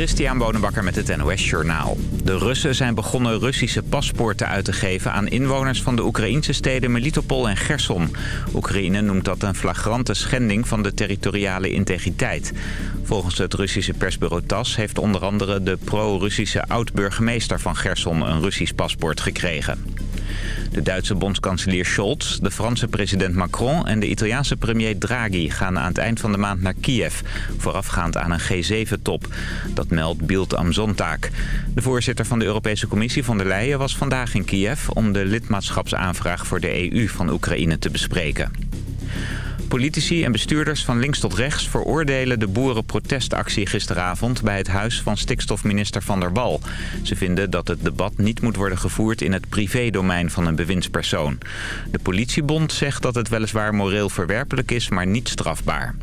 Christian Bonenbakker met het NOS Journaal. De Russen zijn begonnen Russische paspoorten uit te geven aan inwoners van de Oekraïnse steden Melitopol en Gerson. Oekraïne noemt dat een flagrante schending van de territoriale integriteit. Volgens het Russische persbureau TAS heeft onder andere de pro-Russische oud-burgemeester van Gerson een Russisch paspoort gekregen. De Duitse bondskanselier Scholz, de Franse president Macron en de Italiaanse premier Draghi gaan aan het eind van de maand naar Kiev, voorafgaand aan een G7-top. Dat meldt Bild am Sonntag. De voorzitter van de Europese Commissie von der Leyen was vandaag in Kiev om de lidmaatschapsaanvraag voor de EU van Oekraïne te bespreken. Politici en bestuurders van links tot rechts veroordelen de boerenprotestactie gisteravond bij het huis van stikstofminister Van der Wal. Ze vinden dat het debat niet moet worden gevoerd in het privédomein van een bewindspersoon. De politiebond zegt dat het weliswaar moreel verwerpelijk is, maar niet strafbaar.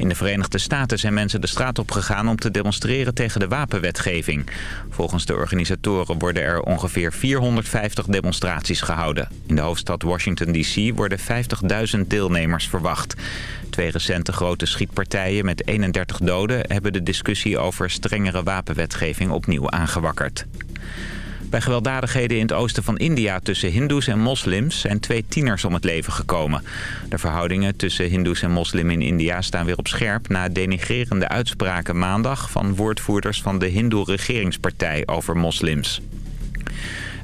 In de Verenigde Staten zijn mensen de straat op gegaan om te demonstreren tegen de wapenwetgeving. Volgens de organisatoren worden er ongeveer 450 demonstraties gehouden. In de hoofdstad Washington D.C. worden 50.000 deelnemers verwacht. Twee recente grote schietpartijen met 31 doden hebben de discussie over strengere wapenwetgeving opnieuw aangewakkerd. Bij gewelddadigheden in het oosten van India tussen hindoes en moslims zijn twee tieners om het leven gekomen. De verhoudingen tussen hindoes en moslim in India staan weer op scherp... na denigrerende uitspraken maandag van woordvoerders van de hindoe-regeringspartij over moslims.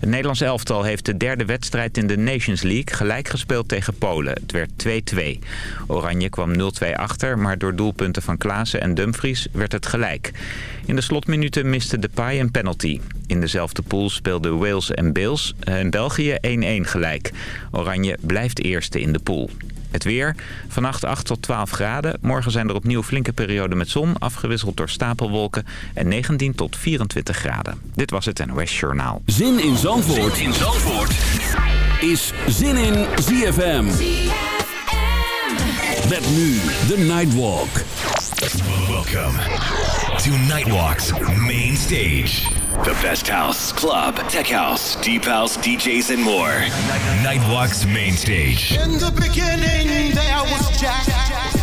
Het Nederlands elftal heeft de derde wedstrijd in de Nations League gelijk gespeeld tegen Polen. Het werd 2-2. Oranje kwam 0-2 achter, maar door doelpunten van Klaassen en Dumfries werd het gelijk. In de slotminuten miste Depay een penalty. In dezelfde pool speelden Wales en, Bales, en België 1-1 gelijk. Oranje blijft eerste in de pool. Het weer. Vannacht 8 tot 12 graden. Morgen zijn er opnieuw flinke perioden met zon, afgewisseld door stapelwolken en 19 tot 24 graden. Dit was het NOS Journaal. Zin in Zandvoort, zin in Zandvoort. is Zin in ZFM. ZFM. Met nu de Nightwalk. Welcome to Nightwalk's main stage. The best house, club, tech house, deep house, DJs, and more. Nightwalk's main stage. In the beginning, there was Jack,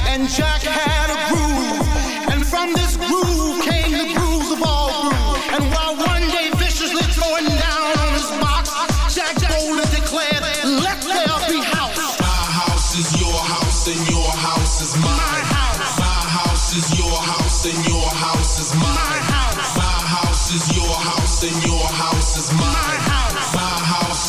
and Jack had a groove. And from this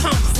comes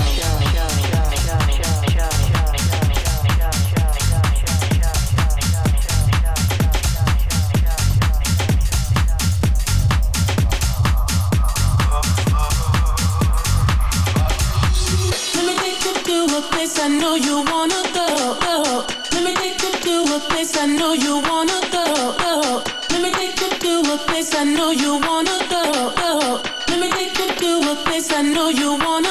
know you wanna go. go. Let me take you to a place I know you wanna go. go. Let me take you to a place I know you wanna go. go. Let me take you to a place I know you wanna.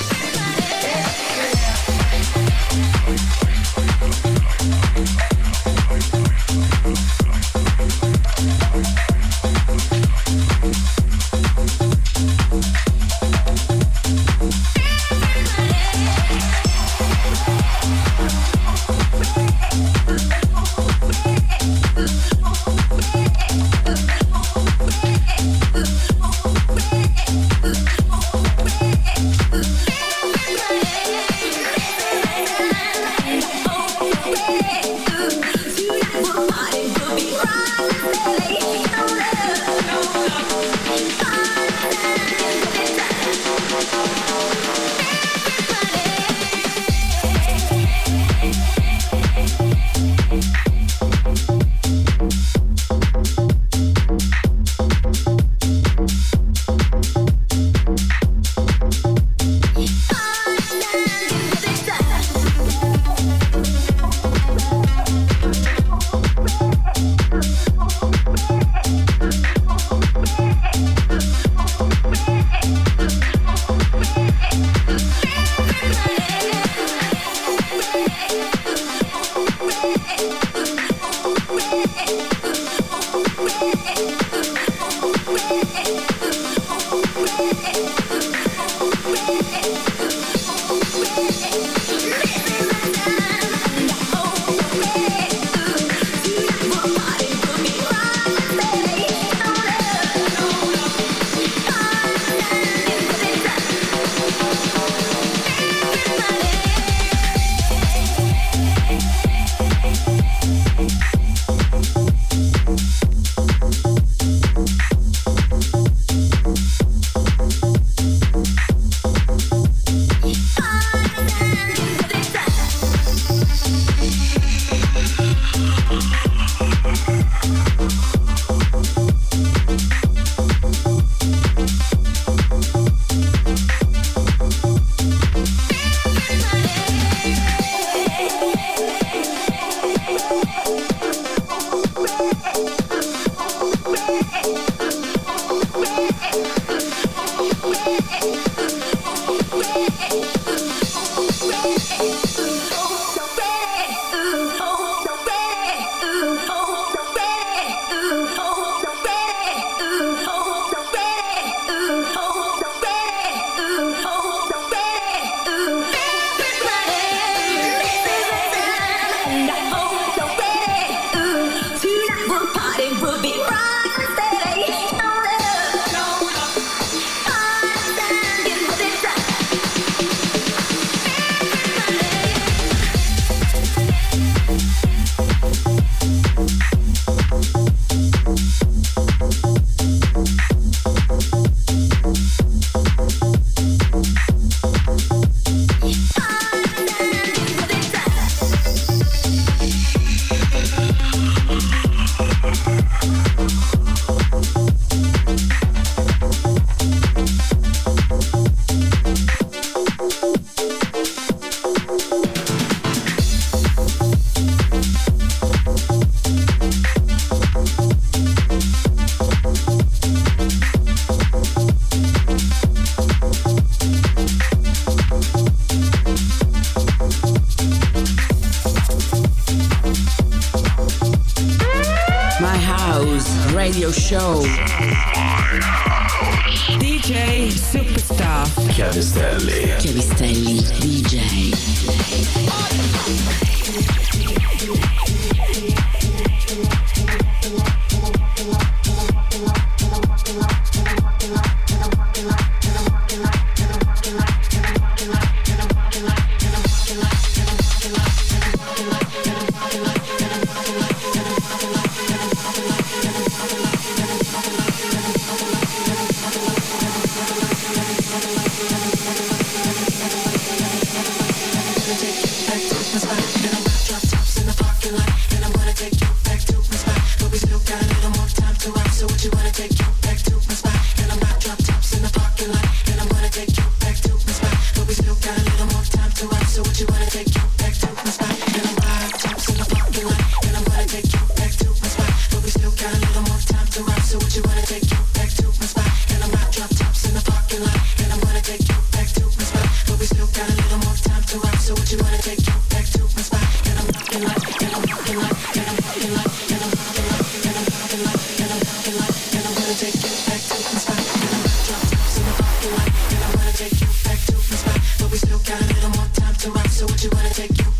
you wanna take you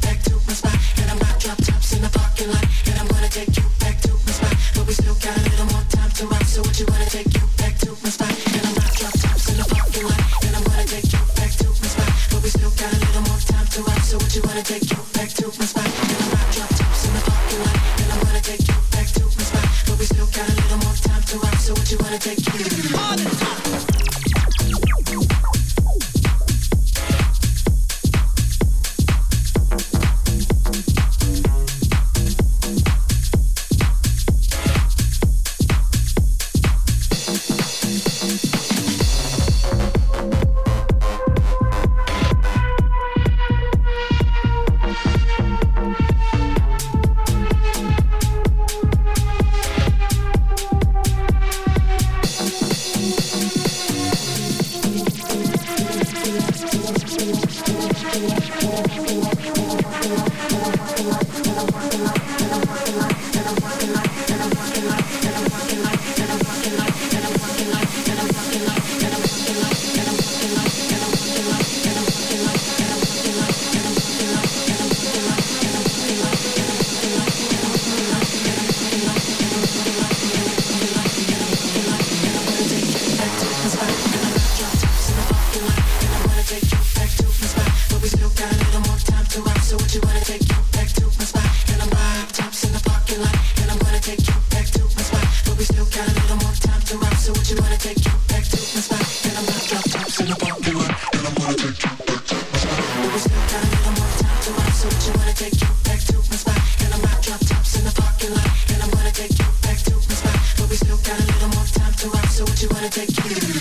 So what you wanna take?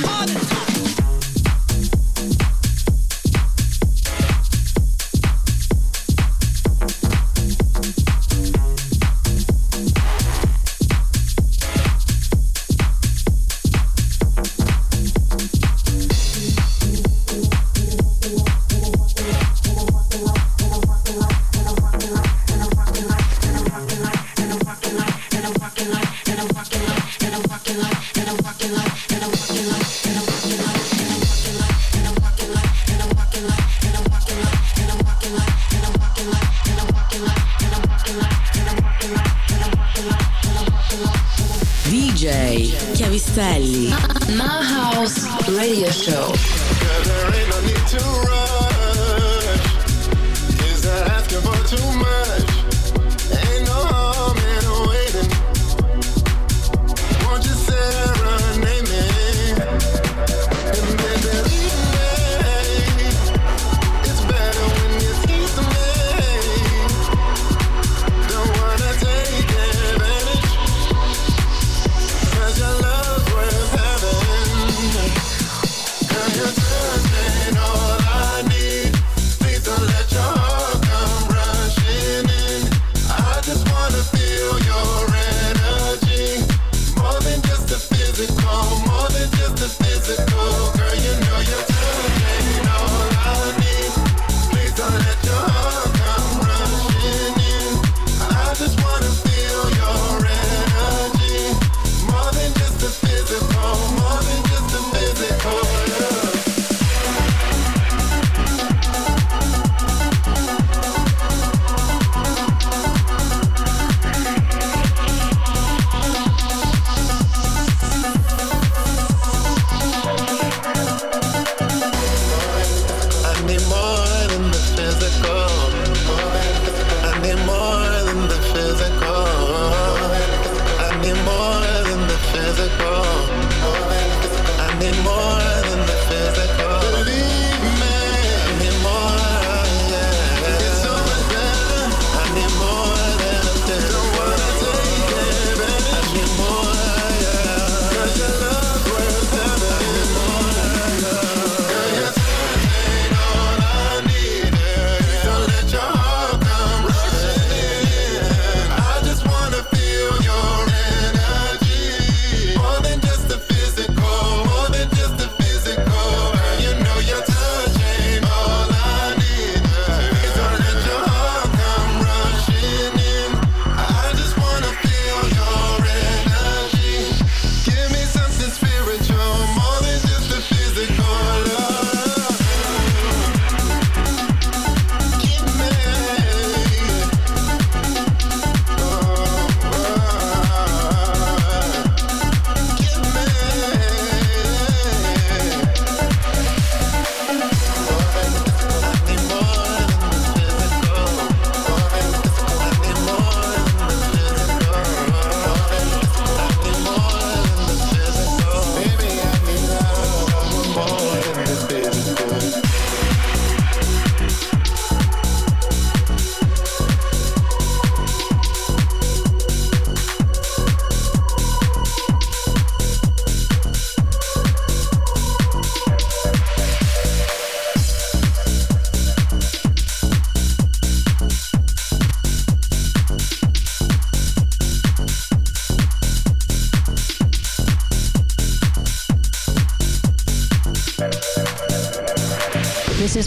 On.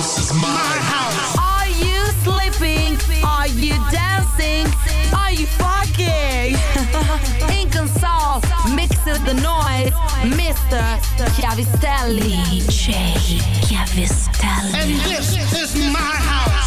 house is mine. My house. Are you sleeping? Are you dancing? Are you fucking? Ink and salt, mix the noise. Mr. Chiavistelli. J. Chiavistelli. And this is my house.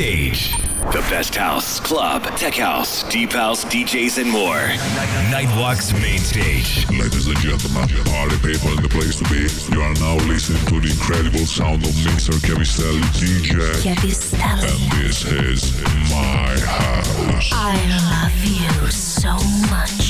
Stage. The best house, club, tech house, deep house, DJs, and more. Nightwalk's main stage. Ladies and gentlemen, party people in the place to be. You are now listening to the incredible sound of Mr. Chiavistelli DJ. Chiavistelli. And this is my house. I love you so much.